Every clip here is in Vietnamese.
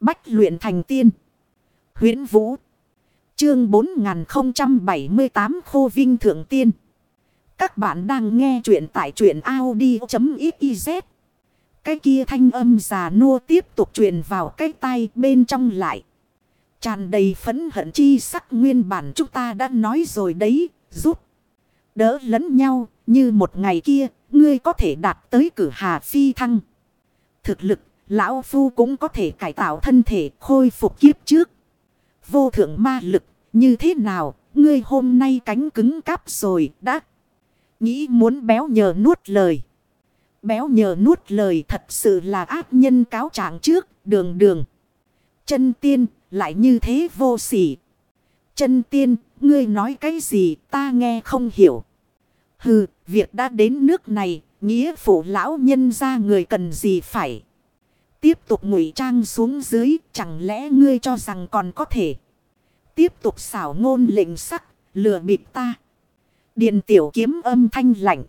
Bách luyện thành tiên. huyễn Vũ. Chương 4078 Khô Vinh Thượng Tiên. Các bạn đang nghe truyện tại truyện Audi.xyz. Cái kia thanh âm già nua tiếp tục truyền vào cái tay bên trong lại. Tràn đầy phấn hận chi sắc nguyên bản chúng ta đã nói rồi đấy, giúp. Đỡ lẫn nhau, như một ngày kia, ngươi có thể đạt tới cử hà phi thăng. Thực lực, lão phu cũng có thể cải tạo thân thể khôi phục kiếp trước. Vô thượng ma lực, như thế nào, ngươi hôm nay cánh cứng cáp rồi, đã nghĩ muốn béo nhờ nuốt lời. Béo nhờ nuốt lời thật sự là ác nhân cáo trạng trước, đường đường. Chân tiên, lại như thế vô sỉ. Chân tiên, ngươi nói cái gì ta nghe không hiểu. Hừ, việc đã đến nước này, nghĩa phụ lão nhân ra người cần gì phải. Tiếp tục ngụy trang xuống dưới, chẳng lẽ ngươi cho rằng còn có thể. Tiếp tục xảo ngôn lệnh sắc, lừa bịp ta. Điện tiểu kiếm âm thanh lạnh.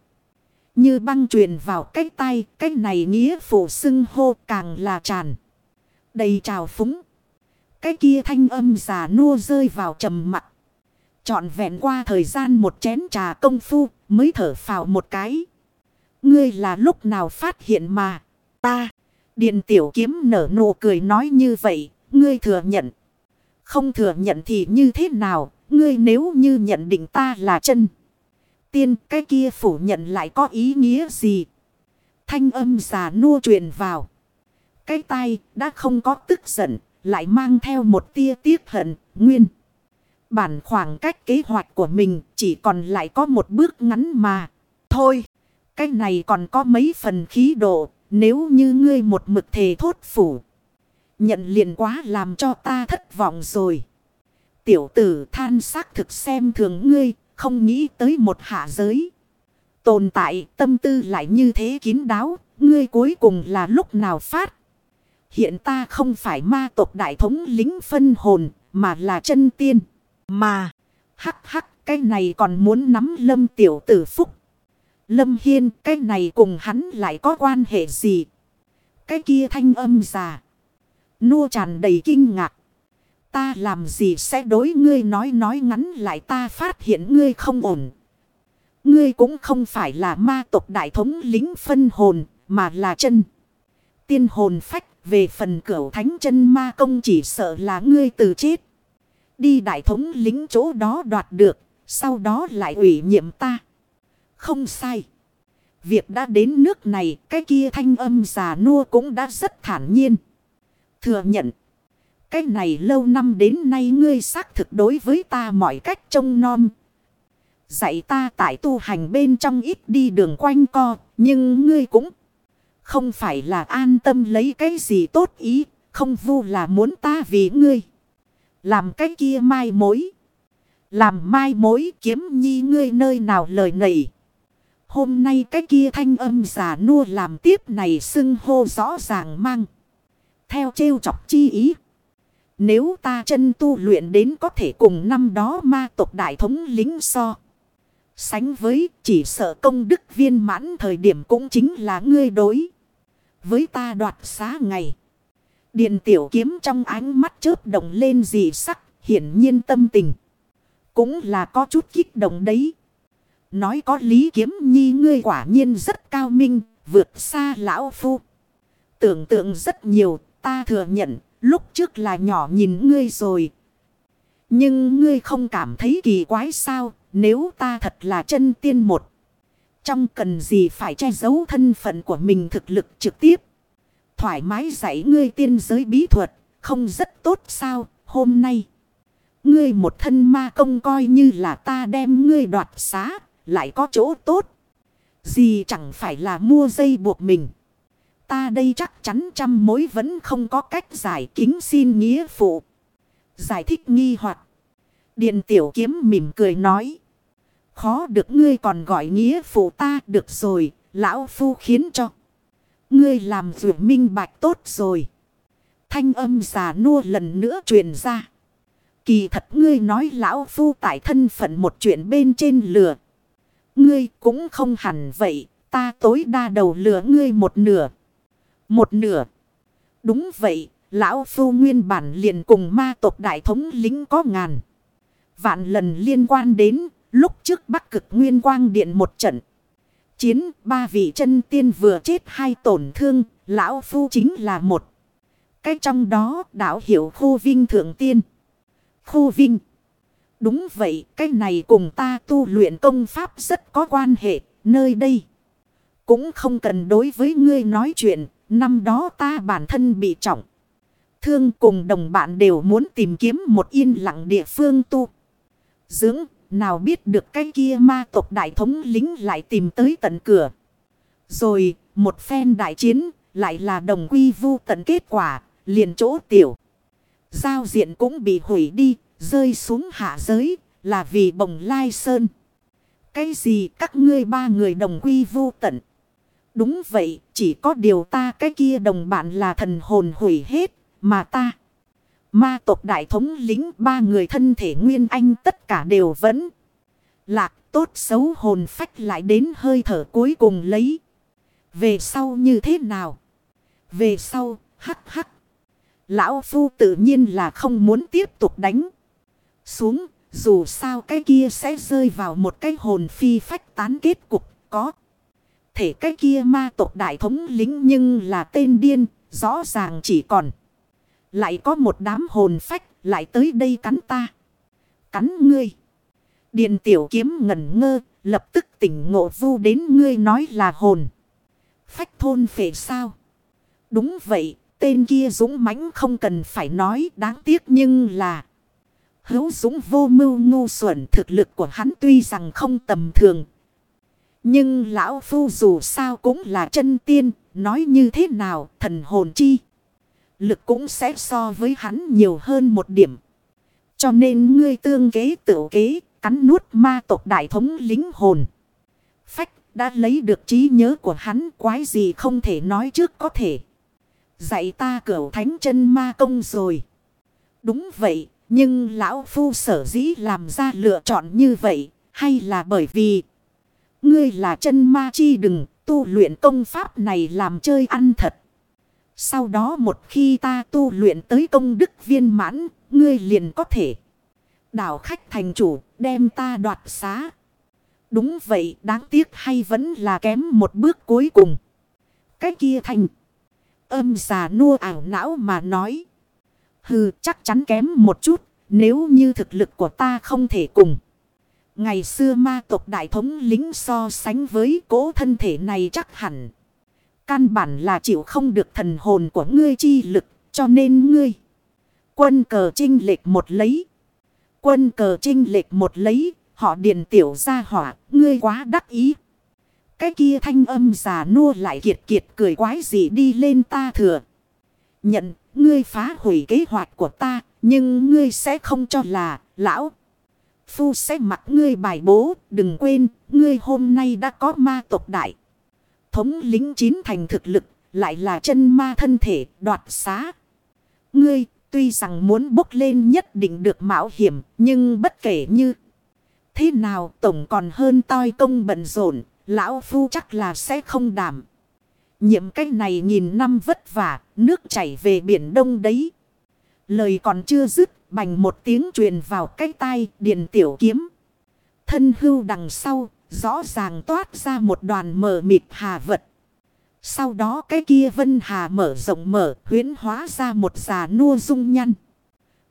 Như băng truyền vào cái tay, cái này nghĩa phủ xưng hô càng là tràn. Đầy trào phúng. Cái kia thanh âm già nua rơi vào trầm mặt. Chọn vẹn qua thời gian một chén trà công phu mới thở phào một cái. Ngươi là lúc nào phát hiện mà ta điền tiểu kiếm nở nụ cười nói như vậy. Ngươi thừa nhận. Không thừa nhận thì như thế nào. Ngươi nếu như nhận định ta là chân. Tiên cái kia phủ nhận lại có ý nghĩa gì. Thanh âm già nua truyền vào. Cái tay đã không có tức giận. Lại mang theo một tia tiếc hận. Nguyên. Bản khoảng cách kế hoạch của mình chỉ còn lại có một bước ngắn mà. Thôi, cái này còn có mấy phần khí độ, nếu như ngươi một mực thề thốt phủ. Nhận liền quá làm cho ta thất vọng rồi. Tiểu tử than xác thực xem thường ngươi, không nghĩ tới một hạ giới. Tồn tại tâm tư lại như thế kín đáo, ngươi cuối cùng là lúc nào phát. Hiện ta không phải ma tộc đại thống lính phân hồn, mà là chân tiên. Mà, hắc hắc, cái này còn muốn nắm lâm tiểu tử phúc. Lâm Hiên, cái này cùng hắn lại có quan hệ gì? Cái kia thanh âm già. Nua tràn đầy kinh ngạc. Ta làm gì sẽ đối ngươi nói nói ngắn lại ta phát hiện ngươi không ổn. Ngươi cũng không phải là ma tộc đại thống lính phân hồn, mà là chân. Tiên hồn phách về phần cửu thánh chân ma công chỉ sợ là ngươi từ chết. Đi đại thống lính chỗ đó đoạt được. Sau đó lại ủy nhiệm ta. Không sai. Việc đã đến nước này. Cái kia thanh âm già nua cũng đã rất thản nhiên. Thừa nhận. Cái này lâu năm đến nay ngươi xác thực đối với ta mọi cách trông non Dạy ta tại tu hành bên trong ít đi đường quanh co. Nhưng ngươi cũng không phải là an tâm lấy cái gì tốt ý. Không vu là muốn ta vì ngươi. Làm cái kia mai mối. Làm mai mối kiếm nhi ngươi nơi nào lời nầy. Hôm nay cái kia thanh âm giả nua làm tiếp này xưng hô rõ ràng mang. Theo trêu chọc chi ý. Nếu ta chân tu luyện đến có thể cùng năm đó ma tộc đại thống lính so. Sánh với chỉ sợ công đức viên mãn thời điểm cũng chính là ngươi đối. Với ta đoạt xá ngày. Điện tiểu kiếm trong ánh mắt chớp động lên dị sắc, hiển nhiên tâm tình. Cũng là có chút kích động đấy. Nói có lý kiếm nhi ngươi quả nhiên rất cao minh, vượt xa lão phu. Tưởng tượng rất nhiều, ta thừa nhận, lúc trước là nhỏ nhìn ngươi rồi. Nhưng ngươi không cảm thấy kỳ quái sao, nếu ta thật là chân tiên một. Trong cần gì phải che giấu thân phận của mình thực lực trực tiếp thoải mái dạy ngươi tiên giới bí thuật, không rất tốt sao, hôm nay. Ngươi một thân ma công coi như là ta đem ngươi đoạt xá, lại có chỗ tốt. Gì chẳng phải là mua dây buộc mình. Ta đây chắc chắn trăm mối vẫn không có cách giải kính xin nghĩa phụ. Giải thích nghi hoặc Điện tiểu kiếm mỉm cười nói. Khó được ngươi còn gọi nghĩa phụ ta được rồi, lão phu khiến cho. Ngươi làm vượt minh bạch tốt rồi. Thanh âm già nua lần nữa truyền ra. Kỳ thật ngươi nói lão phu tại thân phận một chuyện bên trên lửa. Ngươi cũng không hẳn vậy. Ta tối đa đầu lửa ngươi một nửa. Một nửa. Đúng vậy. Lão Phu nguyên bản liền cùng ma tộc đại thống lính có ngàn. Vạn lần liên quan đến, lúc trước bắc cực nguyên quang điện một trận. Chiến, ba vị chân tiên vừa chết hai tổn thương. Lão Phu chính là một. Cái trong đó, đảo hiểu khu vinh thượng tiên. Khu vinh. Đúng vậy, cái này cùng ta tu luyện công pháp rất có quan hệ, nơi đây. Cũng không cần đối với ngươi nói chuyện, năm đó ta bản thân bị trọng. Thương cùng đồng bạn đều muốn tìm kiếm một yên lặng địa phương tu. Dưỡng, nào biết được cái kia ma tộc đại thống lính lại tìm tới tận cửa. Rồi, một phen đại chiến, lại là đồng quy vu tận kết quả, liền chỗ tiểu. Giao diện cũng bị hủy đi, rơi xuống hạ giới, là vì bồng lai sơn. Cái gì các ngươi ba người đồng quy vô tận? Đúng vậy, chỉ có điều ta cái kia đồng bạn là thần hồn hủy hết, mà ta. Ma tộc đại thống lính ba người thân thể nguyên anh tất cả đều vẫn. Lạc tốt xấu hồn phách lại đến hơi thở cuối cùng lấy. Về sau như thế nào? Về sau, hắc hắc. Lão Phu tự nhiên là không muốn tiếp tục đánh. Xuống, dù sao cái kia sẽ rơi vào một cái hồn phi phách tán kết cục có. Thể cái kia ma tộc đại thống lính nhưng là tên điên, rõ ràng chỉ còn. Lại có một đám hồn phách, lại tới đây cắn ta. Cắn ngươi. Điện tiểu kiếm ngẩn ngơ, lập tức tỉnh ngộ vu đến ngươi nói là hồn. Phách thôn phệ sao? Đúng vậy, tên kia dũng mãnh không cần phải nói đáng tiếc nhưng là... Hữu dũng vô mưu ngu xuẩn thực lực của hắn tuy rằng không tầm thường. Nhưng lão phu dù sao cũng là chân tiên, nói như thế nào thần hồn chi. Lực cũng sẽ so với hắn nhiều hơn một điểm. Cho nên ngươi tương kế tự kế, cắn nuốt ma tộc đại thống lính hồn. Phách đã lấy được trí nhớ của hắn quái gì không thể nói trước có thể. Dạy ta cửu thánh chân ma công rồi. Đúng vậy, nhưng lão phu sở dĩ làm ra lựa chọn như vậy, hay là bởi vì ngươi là chân ma chi đừng tu luyện công pháp này làm chơi ăn thật. Sau đó một khi ta tu luyện tới công đức viên mãn, ngươi liền có thể đảo khách thành chủ, đem ta đoạt xá. Đúng vậy, đáng tiếc hay vẫn là kém một bước cuối cùng. Cái kia thành âm già nua ảo não mà nói. Hừ chắc chắn kém một chút nếu như thực lực của ta không thể cùng. Ngày xưa ma tộc đại thống lính so sánh với cố thân thể này chắc hẳn. Căn bản là chịu không được thần hồn của ngươi chi lực cho nên ngươi. Quân cờ trinh lệch một lấy. Quân cờ trinh lệch một lấy. Họ điền tiểu ra hỏa. Ngươi quá đắc ý. Cái kia thanh âm già nua lại kiệt kiệt cười quái gì đi lên ta thừa. Nhận, ngươi phá hủy kế hoạch của ta, nhưng ngươi sẽ không cho là, lão. Phu sẽ mặc ngươi bài bố, đừng quên, ngươi hôm nay đã có ma tộc đại. Thống lính chín thành thực lực, lại là chân ma thân thể, đoạt xá. Ngươi, tuy rằng muốn bốc lên nhất định được mạo hiểm, nhưng bất kể như thế nào tổng còn hơn toi công bận rộn, Lão Phu chắc là sẽ không đảm. Nhiệm cách này nghìn năm vất vả, nước chảy về biển đông đấy. Lời còn chưa dứt, bành một tiếng truyền vào cái tai điện tiểu kiếm. Thân hưu đằng sau, rõ ràng toát ra một đoàn mờ mịt hà vật. Sau đó cái kia vân hà mở rộng mở, huyến hóa ra một già nua dung nhăn.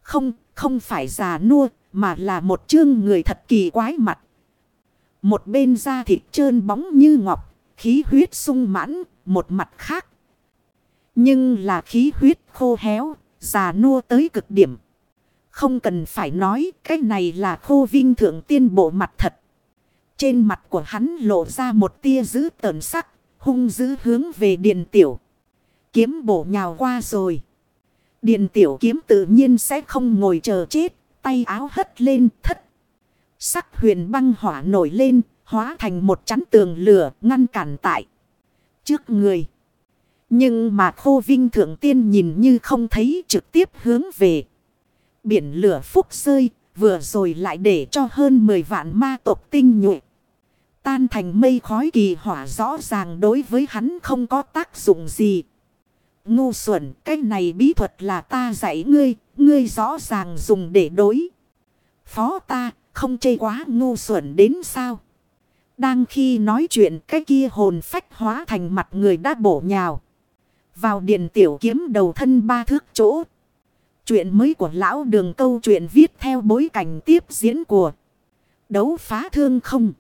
Không, không phải già nua, mà là một chương người thật kỳ quái mặt. Một bên da thịt trơn bóng như ngọc, khí huyết sung mãn, một mặt khác. Nhưng là khí huyết khô héo, già nua tới cực điểm. Không cần phải nói, cái này là khô vinh thượng tiên bộ mặt thật. Trên mặt của hắn lộ ra một tia dữ tợn sắc, hung dữ hướng về điện tiểu. Kiếm bổ nhào qua rồi. Điện tiểu kiếm tự nhiên sẽ không ngồi chờ chết, tay áo hất lên thất Sắc huyền băng hỏa nổi lên, hóa thành một chắn tường lửa ngăn cản tại trước người. Nhưng mà khô vinh thượng tiên nhìn như không thấy trực tiếp hướng về. Biển lửa phúc rơi, vừa rồi lại để cho hơn 10 vạn ma tộc tinh nhuệ. Tan thành mây khói kỳ hỏa rõ ràng đối với hắn không có tác dụng gì. Ngu xuẩn, cái này bí thuật là ta dạy ngươi, ngươi rõ ràng dùng để đối. Phó ta, không chê quá ngu xuẩn đến sao? Đang khi nói chuyện, cái kia hồn phách hóa thành mặt người đã bổ nhào. Vào điện tiểu kiếm đầu thân ba thước chỗ. Chuyện mới của lão đường câu chuyện viết theo bối cảnh tiếp diễn của đấu phá thương không.